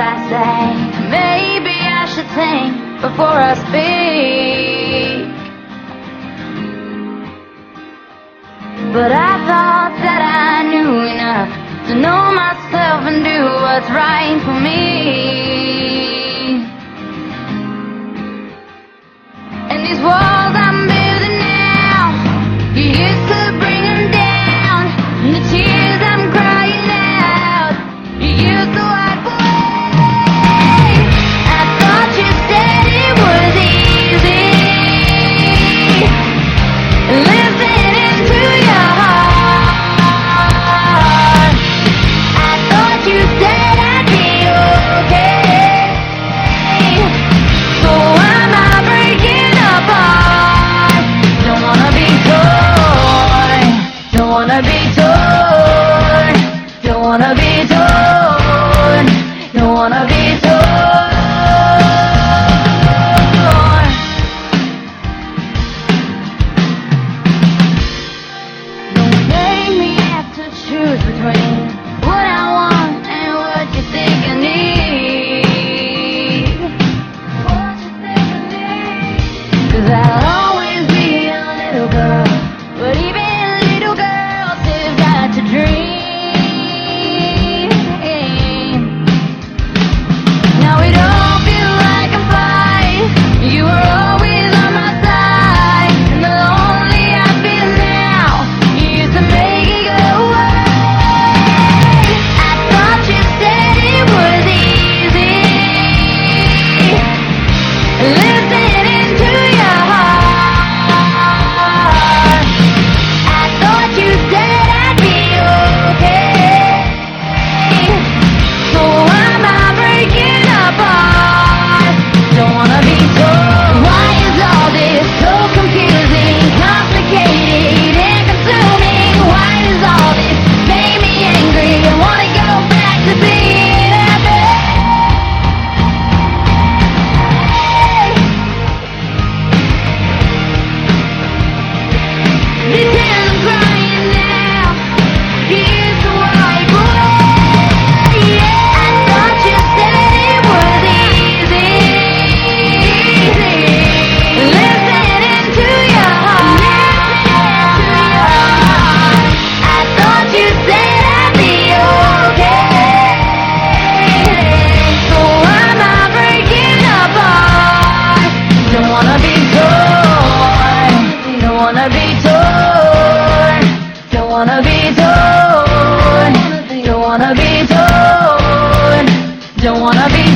I say. Maybe I should think before I speak. But I thought that I knew enough to know myself and do what's right for me. And these words. wanna wanna be torn. Don't wanna be torn. Don't wanna be